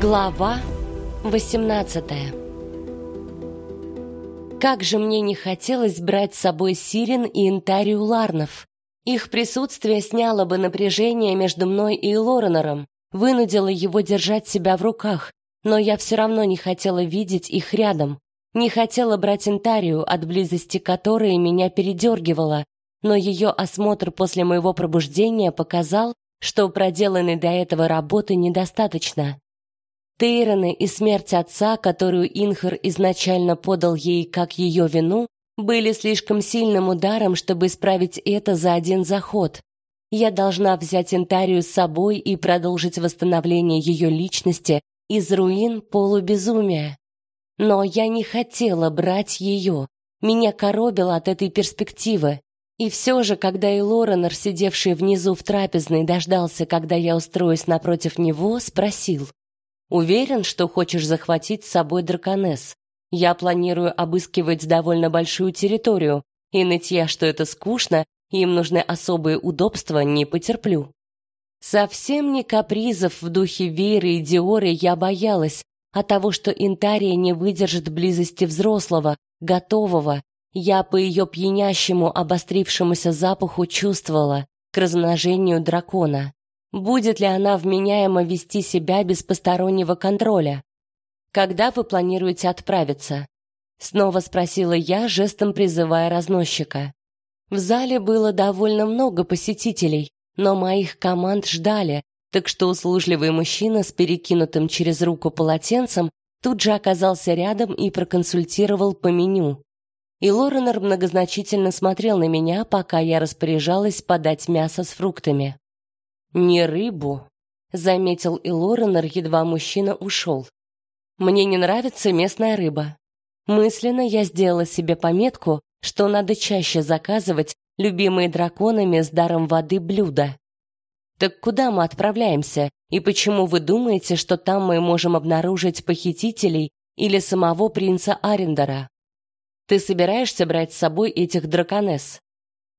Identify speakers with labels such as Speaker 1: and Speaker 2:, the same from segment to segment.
Speaker 1: Глава 18 Как же мне не хотелось брать с собой Сирин и Интарию Ларнов. Их присутствие сняло бы напряжение между мной и Лоренором, вынудило его держать себя в руках, но я все равно не хотела видеть их рядом. Не хотела брать Интарию, от близости которой меня передергивало, но ее осмотр после моего пробуждения показал, что проделанной до этого работы недостаточно. Тейроны и смерть отца, которую Инхар изначально подал ей как ее вину, были слишком сильным ударом, чтобы исправить это за один заход. Я должна взять Интарию с собой и продолжить восстановление ее личности из руин полубезумия. Но я не хотела брать ее. Меня коробило от этой перспективы. И все же, когда и Лоренор, сидевший внизу в трапезной, дождался, когда я устроюсь напротив него, спросил. «Уверен, что хочешь захватить с собой драконесс? Я планирую обыскивать довольно большую территорию, и нытья, что это скучно, им нужны особые удобства, не потерплю». Совсем не капризов в духе Веры и Диоры я боялась, а того, что Интария не выдержит близости взрослого, готового, я по ее пьянящему, обострившемуся запаху чувствовала к размножению дракона. Будет ли она вменяемо вести себя без постороннего контроля? Когда вы планируете отправиться? Снова спросила я, жестом призывая разносчика. В зале было довольно много посетителей, но моих команд ждали, так что услужливый мужчина с перекинутым через руку полотенцем тут же оказался рядом и проконсультировал по меню и Лоренор многозначительно смотрел на меня, пока я распоряжалась подать мясо с фруктами. «Не рыбу», — заметил и Лоренор, едва мужчина ушел. «Мне не нравится местная рыба. Мысленно я сделала себе пометку, что надо чаще заказывать любимые драконами с даром воды блюда. Так куда мы отправляемся, и почему вы думаете, что там мы можем обнаружить похитителей или самого принца Арендера?» Ты собираешься брать с собой этих драконесс?»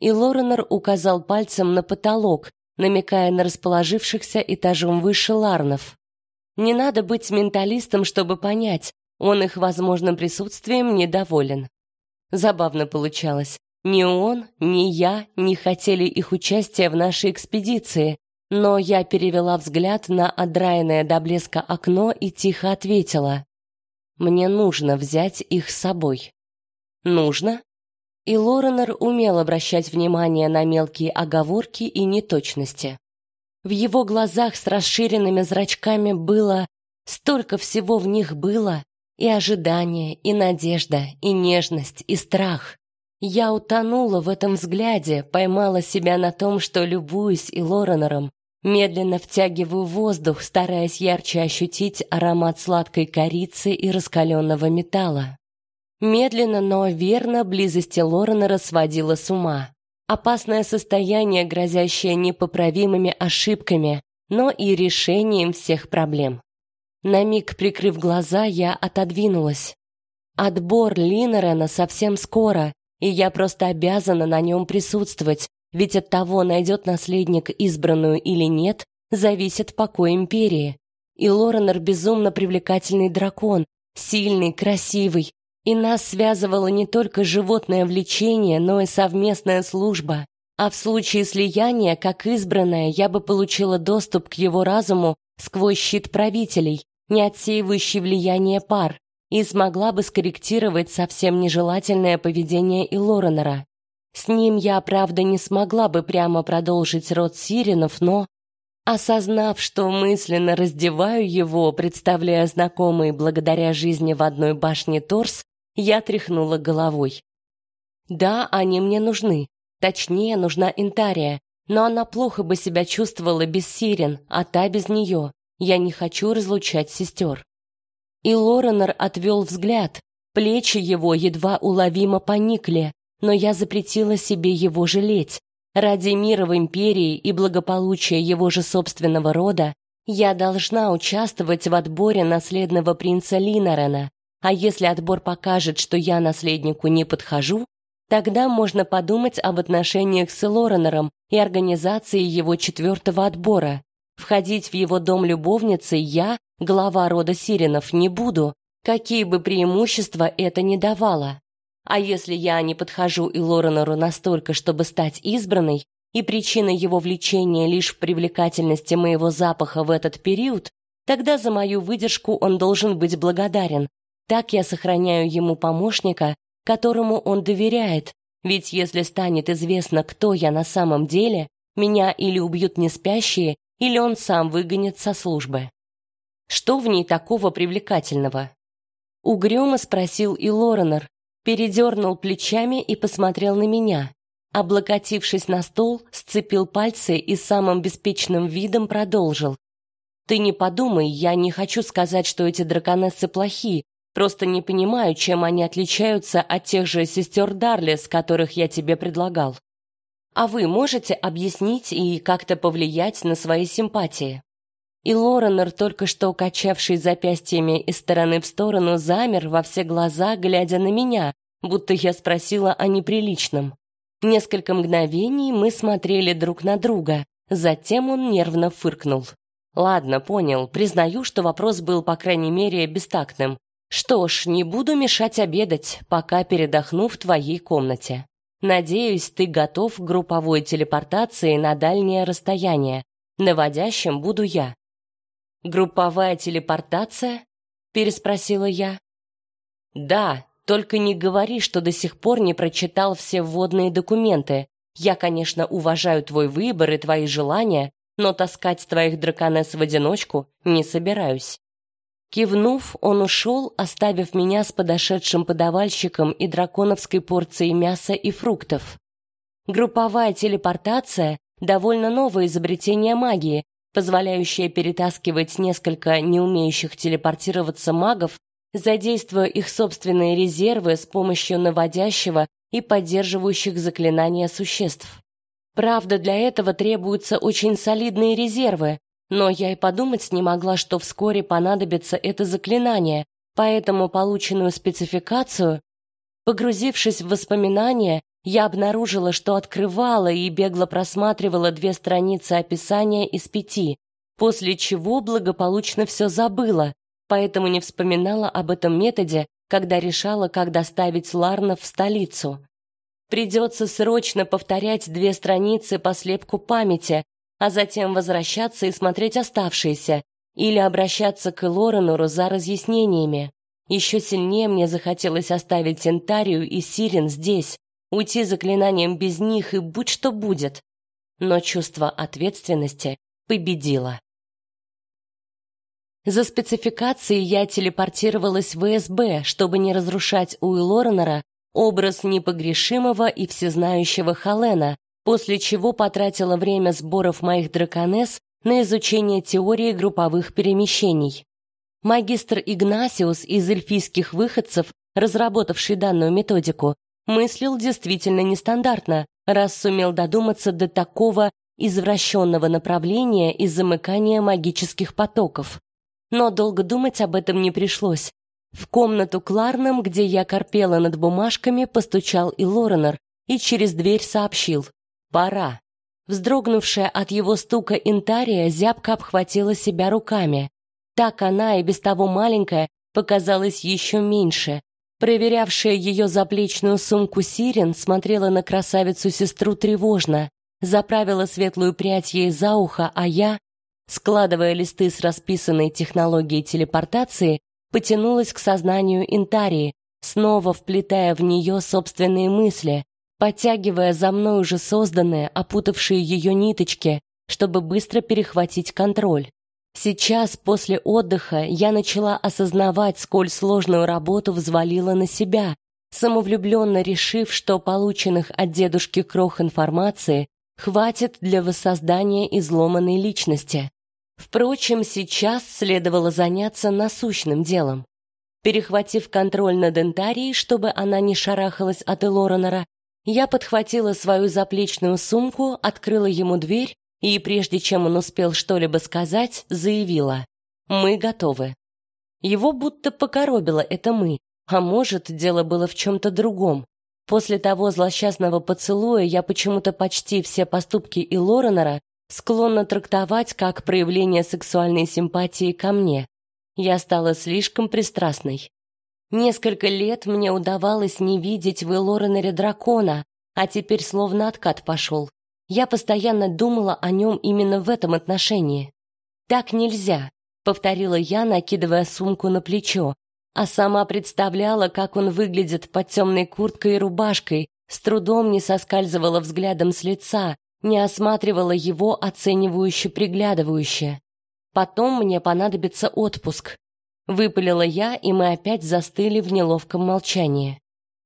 Speaker 1: И Лоренор указал пальцем на потолок, намекая на расположившихся этажом выше ларнов. Не надо быть менталистом, чтобы понять, он их возможным присутствием недоволен. Забавно получалось. Ни он, ни я не хотели их участия в нашей экспедиции, но я перевела взгляд на отдраенное до блеска окно и тихо ответила: "Мне нужно взять их с собой". Нужно? И Лоренор умел обращать внимание на мелкие оговорки и неточности. В его глазах с расширенными зрачками было столько всего в них было, и ожидание, и надежда, и нежность, и страх. Я утонула в этом взгляде, поймала себя на том, что любуюсь и Лоренором, медленно втягиваю воздух, стараясь ярче ощутить аромат сладкой корицы и раскаленного металла. Медленно, но верно близости Лоренера сводила с ума. Опасное состояние, грозящее непоправимыми ошибками, но и решением всех проблем. На миг прикрыв глаза, я отодвинулась. Отбор Линерена совсем скоро, и я просто обязана на нем присутствовать, ведь от того, найдет наследник избранную или нет, зависит покой империи. И Лоренер безумно привлекательный дракон, сильный, красивый, и нас связывало не только животное влечение, но и совместная служба. А в случае слияния, как избранная, я бы получила доступ к его разуму сквозь щит правителей, не отсеивающий влияние пар, и смогла бы скорректировать совсем нежелательное поведение и Лоренера. С ним я, правда, не смогла бы прямо продолжить род Сиренов, но Осознав, что мысленно раздеваю его, представляя знакомый благодаря жизни в одной башне торс, я тряхнула головой. Да, они мне нужны. Точнее, нужна Интария, но она плохо бы себя чувствовала без Сирен, а та без нее. Я не хочу разлучать сестер. И Лоренор отвел взгляд. Плечи его едва уловимо поникли, но я запретила себе его жалеть. Ради мира в империи и благополучия его же собственного рода я должна участвовать в отборе наследного принца Линарена, а если отбор покажет, что я наследнику не подхожу, тогда можно подумать об отношениях с Лоренером и организации его четвертого отбора. Входить в его дом любовницей я, глава рода Сиренов, не буду, какие бы преимущества это ни давало. А если я не подхожу и Лоренору настолько, чтобы стать избранной, и причина его влечения лишь в привлекательности моего запаха в этот период, тогда за мою выдержку он должен быть благодарен. Так я сохраняю ему помощника, которому он доверяет, ведь если станет известно, кто я на самом деле, меня или убьют неспящие, или он сам выгонит со службы. Что в ней такого привлекательного? Угрюмо спросил и Лоренор, передернул плечами и посмотрел на меня. Облокотившись на стол, сцепил пальцы и самым беспечным видом продолжил. «Ты не подумай, я не хочу сказать, что эти драконессы плохи, просто не понимаю, чем они отличаются от тех же сестер Дарлес, которых я тебе предлагал. А вы можете объяснить и как-то повлиять на свои симпатии?» И Лоренор, только что качавший запястьями из стороны в сторону, замер во все глаза, глядя на меня, будто я спросила о неприличном. Несколько мгновений мы смотрели друг на друга, затем он нервно фыркнул. Ладно, понял, признаю, что вопрос был, по крайней мере, бестактным. Что ж, не буду мешать обедать, пока передохну в твоей комнате. Надеюсь, ты готов к групповой телепортации на дальнее расстояние. Наводящим буду я. Групповая телепортация? переспросила я. Да, только не говори, что до сих пор не прочитал все вводные документы. Я, конечно, уважаю твой выбор и твои желания, но таскать твоих драконесс в одиночку не собираюсь. Кивнув, он ушел, оставив меня с подошедшим подавальщиком и драконовской порцией мяса и фруктов. Групповая телепортация довольно новое изобретение магии, позволяющее перетаскивать несколько не умеющих телепортироваться магов задействуя их собственные резервы с помощью наводящего и поддерживающих заклинания существ. Правда, для этого требуются очень солидные резервы, но я и подумать не могла, что вскоре понадобится это заклинание, поэтому полученную спецификацию, погрузившись в воспоминания, я обнаружила, что открывала и бегло просматривала две страницы описания из пяти, после чего благополучно все забыла, поэтому не вспоминала об этом методе, когда решала, как доставить Ларнов в столицу. Придется срочно повторять две страницы по слепку памяти, а затем возвращаться и смотреть оставшиеся, или обращаться к Лоренору за разъяснениями. Еще сильнее мне захотелось оставить Тентарию и Сирен здесь, уйти заклинанием без них и будь что будет. Но чувство ответственности победило. За спецификацией я телепортировалась в СБ, чтобы не разрушать у Лоренера образ непогрешимого и всезнающего Халена, после чего потратила время сборов моих драконесс на изучение теории групповых перемещений. Магистр Игнасиус из эльфийских выходцев, разработавший данную методику, мыслил действительно нестандартно, раз сумел додуматься до такого извращенного направления и замыкания магических потоков но долго думать об этом не пришлось. В комнату Кларном, где я корпела над бумажками, постучал и Лоренор и через дверь сообщил: "Пора". Вздрогнувшая от его стука Интария зябко обхватила себя руками. Так она и без того маленькая показалась еще меньше. Проверявшая ее заплечную сумку Сирен смотрела на красавицу-сестру тревожно, заправила светлую прядь ей за ухо, а я складывая листы с расписанной технологией телепортации, потянулась к сознанию Интарии, снова вплетая в нее собственные мысли, подтягивая за мной уже созданные, опутавшие ее ниточки, чтобы быстро перехватить контроль. Сейчас, после отдыха, я начала осознавать, сколь сложную работу взвалила на себя, самовлюбленно решив, что полученных от дедушки крох информации хватит для воссоздания изломанной личности. Впрочем, сейчас следовало заняться насущным делом. Перехватив контроль над Энтарией, чтобы она не шарахалась от Элоренера, я подхватила свою заплечную сумку, открыла ему дверь и, прежде чем он успел что-либо сказать, заявила «Мы готовы». Его будто покоробило это «мы», а может, дело было в чем-то другом. После того злосчастного поцелуя я почему-то почти все поступки и Лоренера склонна трактовать как проявление сексуальной симпатии ко мне. Я стала слишком пристрастной. Несколько лет мне удавалось не видеть в Элоренере дракона, а теперь словно откат пошел. Я постоянно думала о нем именно в этом отношении. «Так нельзя», — повторила я, накидывая сумку на плечо, а сама представляла, как он выглядит под темной курткой и рубашкой, с трудом не соскальзывала взглядом с лица, не осматривала его оценивающе приглядывающе. Потом мне понадобится отпуск. Выпалила я, и мы опять застыли в неловком молчании.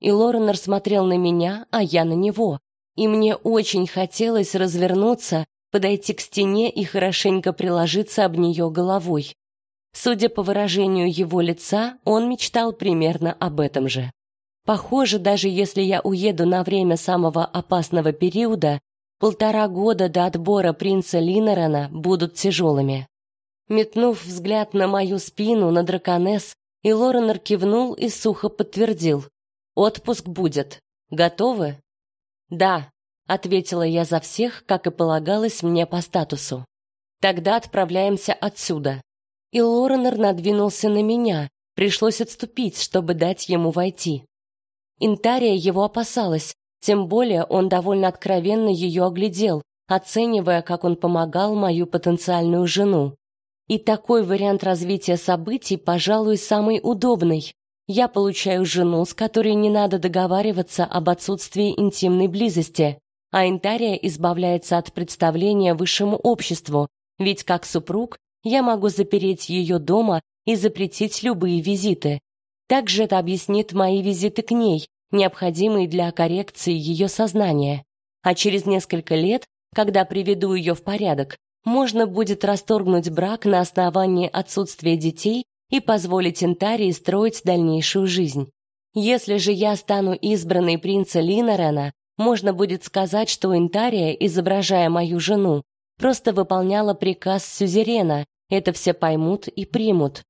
Speaker 1: И Лоренор смотрел на меня, а я на него. И мне очень хотелось развернуться, подойти к стене и хорошенько приложиться об нее головой. Судя по выражению его лица, он мечтал примерно об этом же. Похоже, даже если я уеду на время самого опасного периода, полтора года до отбора принца Линорана будут тяжелыми. Метнув взгляд на мою спину, на драконесс, и Лоренор кивнул и сухо подтвердил. «Отпуск будет. Готовы?» «Да», — ответила я за всех, как и полагалось мне по статусу. «Тогда отправляемся отсюда». И Лоренор надвинулся на меня, пришлось отступить, чтобы дать ему войти. Интария его опасалась, тем более он довольно откровенно ее оглядел, оценивая, как он помогал мою потенциальную жену. И такой вариант развития событий, пожалуй, самый удобный. Я получаю жену, с которой не надо договариваться об отсутствии интимной близости, а Интария избавляется от представления высшему обществу, ведь как супруг я могу запереть ее дома и запретить любые визиты. Также это объяснит мои визиты к ней, необходимые для коррекции ее сознания. А через несколько лет, когда приведу ее в порядок, можно будет расторгнуть брак на основании отсутствия детей и позволить Интарии строить дальнейшую жизнь. Если же я стану избранной принца Линорена, можно будет сказать, что Интария, изображая мою жену, просто выполняла приказ сюзерена, это все поймут и примут.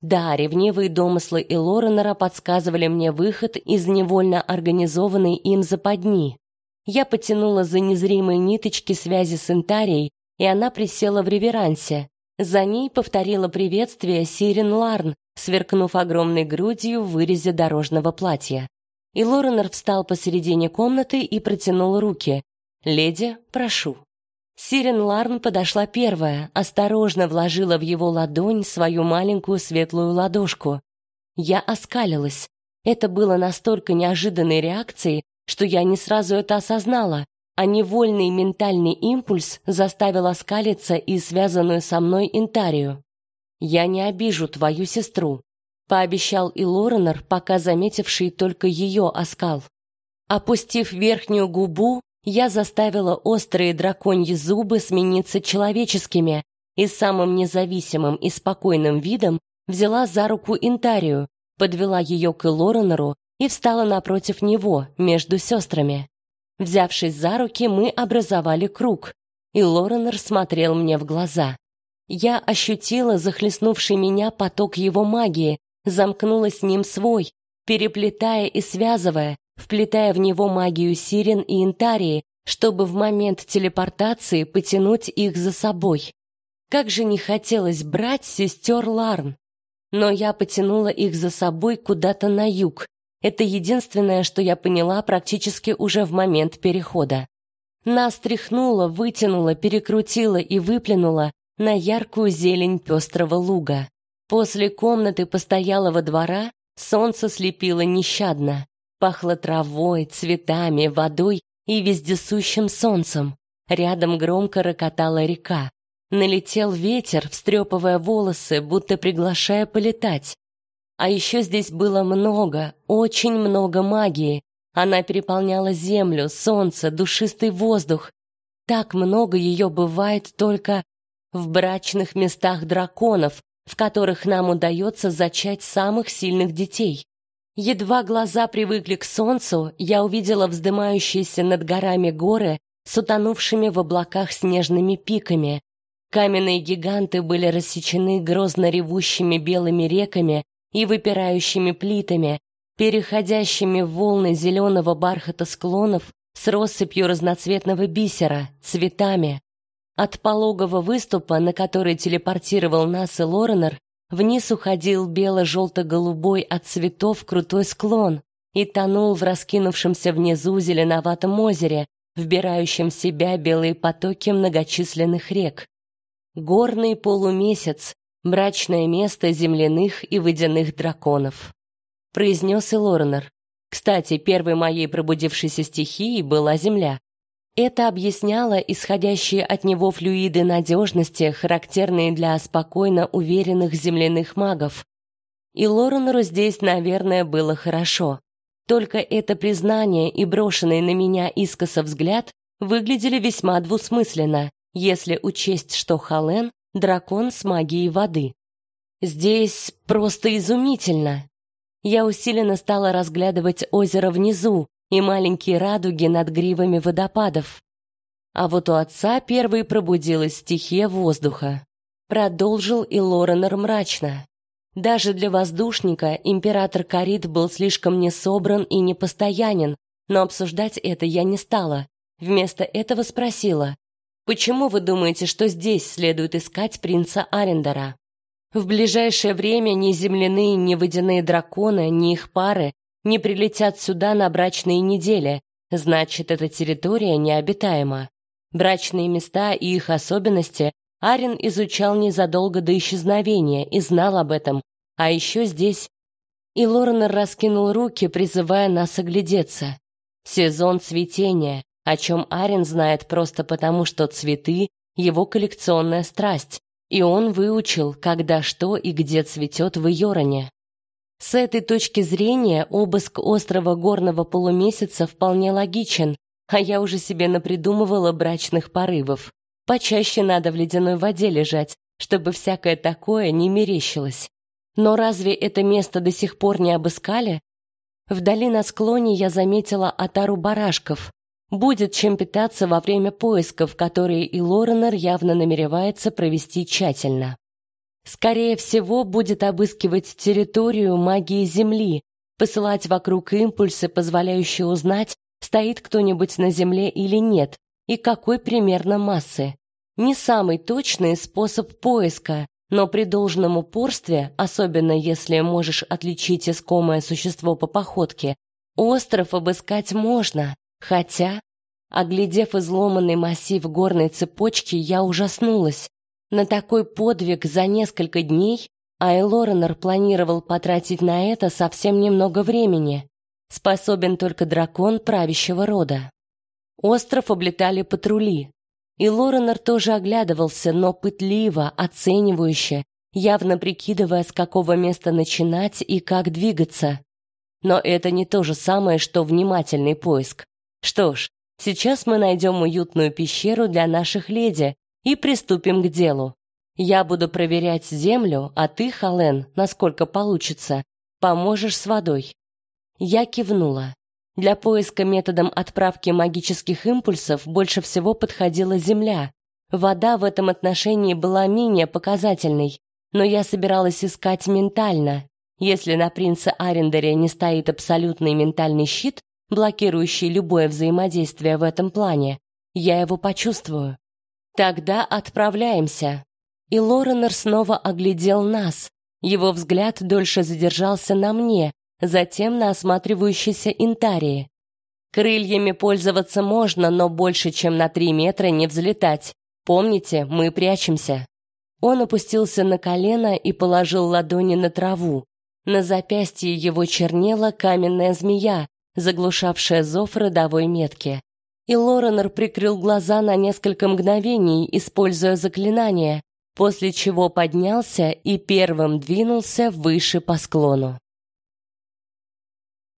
Speaker 1: Да, ревнивые домыслы и Лоренера подсказывали мне выход из невольно организованной им западни. Я потянула за незримые ниточки связи с Интарией, и она присела в реверансе. За ней повторила приветствие Сирен Ларн, сверкнув огромной грудью в вырезе дорожного платья. И Лоренор встал посередине комнаты и протянул руки. «Леди, прошу». Сирен Ларн подошла первая, осторожно вложила в его ладонь свою маленькую светлую ладошку. Я оскалилась. Это было настолько неожиданной реакцией, что я не сразу это осознала, а невольный ментальный импульс заставил оскалиться и связанную со мной Интарию. «Я не обижу твою сестру», — пообещал и Лоренор, пока заметивший только ее оскал. Опустив верхнюю губу, я заставила острые драконьи зубы смениться человеческими и самым независимым и спокойным видом взяла за руку Интарию, подвела ее к Лоренору и встала напротив него, между сестрами. Взявшись за руки, мы образовали круг, и Лоренор смотрел мне в глаза. Я ощутила захлестнувший меня поток его магии, замкнула с ним свой, переплетая и связывая, вплетая в него магию Сирен и Интарии, чтобы в момент телепортации потянуть их за собой. Как же не хотелось брать сестер Ларн. Но я потянула их за собой куда-то на юг, это единственное, что я поняла практически уже в момент перехода. Нас тряхнуло, вытянуло, перекрутило и выплюнуло на яркую зелень пестрого луга. После комнаты постоялого двора солнце слепило нещадно. Пахло травой, цветами, водой и вездесущим солнцем. Рядом громко рокотала река. Налетел ветер, встрепывая волосы, будто приглашая полетать. А еще здесь было много, очень много магии. Она переполняла землю, солнце, душистый воздух. Так много ее бывает только в брачных местах драконов, в которых нам удается зачать самых сильных детей. Едва глаза привыкли к солнцу, я увидела вздымающиеся над горами горы с утонувшими в облаках снежными пиками. Каменные гиганты были рассечены грозно ревущими белыми реками, и выпирающими плитами, переходящими в волны зеленого бархата склонов с россыпью разноцветного бисера, цветами. От пологого выступа, на который телепортировал нас и Лоренор, Вниз уходил бело-желто-голубой от цветов крутой склон и тонул в раскинувшемся внизу зеленоватом озере, вбирающем в себя белые потоки многочисленных рек. Горный полумесяц, брачное место земляных и водяных драконов. Произнес и Лоренор. Кстати, первой моей пробудившейся стихией была земля. Это объясняло исходящие от него флюиды надежности, характерные для спокойно уверенных земляных магов. И Лоренору здесь, наверное, было хорошо. Только это признание и брошенный на меня искоса взгляд выглядели весьма двусмысленно, если учесть, что Хален — дракон с магией воды. Здесь просто изумительно. Я усиленно стала разглядывать озеро внизу, и маленькие радуги над гривами водопадов. А вот у отца первой пробудилась стихия воздуха. Продолжил и Лоренор мрачно. Даже для воздушника император Карит был слишком несобран и непостоянен, но обсуждать это я не стала. Вместо этого спросила, «Почему вы думаете, что здесь следует искать принца Арендера?» В ближайшее время ни земляные, ни водяные драконы, ни их пары не прилетят сюда на брачные недели, значит, эта территория необитаема. Брачные места и их особенности Арин изучал незадолго до исчезновения и знал об этом. А еще здесь... И Лоренор раскинул руки, призывая нас оглядеться. Сезон цветения, о чем Арин знает просто потому, что цветы — его коллекционная страсть, и он выучил, когда что и где цветет в Йороне. С этой точки зрения обыск острова горного полумесяца вполне логичен, а я уже себе напридумывала брачных порывов. Почаще надо в ледяной воде лежать, чтобы всякое такое не мерещилось. Но разве это место до сих пор не обыскали? Вдали на склоне я заметила отару барашков. Будет чем питаться во время поисков, которые и Лоренор явно намеревается провести тщательно. Скорее всего, будет обыскивать территорию магии Земли, посылать вокруг импульсы, позволяющие узнать, стоит кто-нибудь на Земле или нет, и какой примерно массы. Не самый точный способ поиска, но при должном упорстве, особенно если можешь отличить искомое существо по походке, остров обыскать можно, хотя, оглядев изломанный массив горной цепочки, я ужаснулась. На такой подвиг за несколько дней Айлоренор планировал потратить на это совсем немного времени. Способен только дракон правящего рода. Остров облетали патрули. И Лоренор тоже оглядывался, но пытливо, оценивающе, явно прикидывая, с какого места начинать и как двигаться. Но это не то же самое, что внимательный поиск. Что ж, сейчас мы найдем уютную пещеру для наших леди, и приступим к делу. Я буду проверять землю, а ты, Хален, насколько получится, поможешь с водой. Я кивнула. Для поиска методом отправки магических импульсов больше всего подходила земля. Вода в этом отношении была менее показательной, но я собиралась искать ментально. Если на принце Арендере не стоит абсолютный ментальный щит, блокирующий любое взаимодействие в этом плане, я его почувствую. Тогда отправляемся. И Лоренор снова оглядел нас. Его взгляд дольше задержался на мне, затем на осматривающейся Интарии. Крыльями пользоваться можно, но больше, чем на три метра не взлетать. Помните, мы прячемся. Он опустился на колено и положил ладони на траву. На запястье его чернела каменная змея, заглушавшая зов родовой метки и Лоренор прикрыл глаза на несколько мгновений, используя заклинание, после чего поднялся и первым двинулся выше по склону.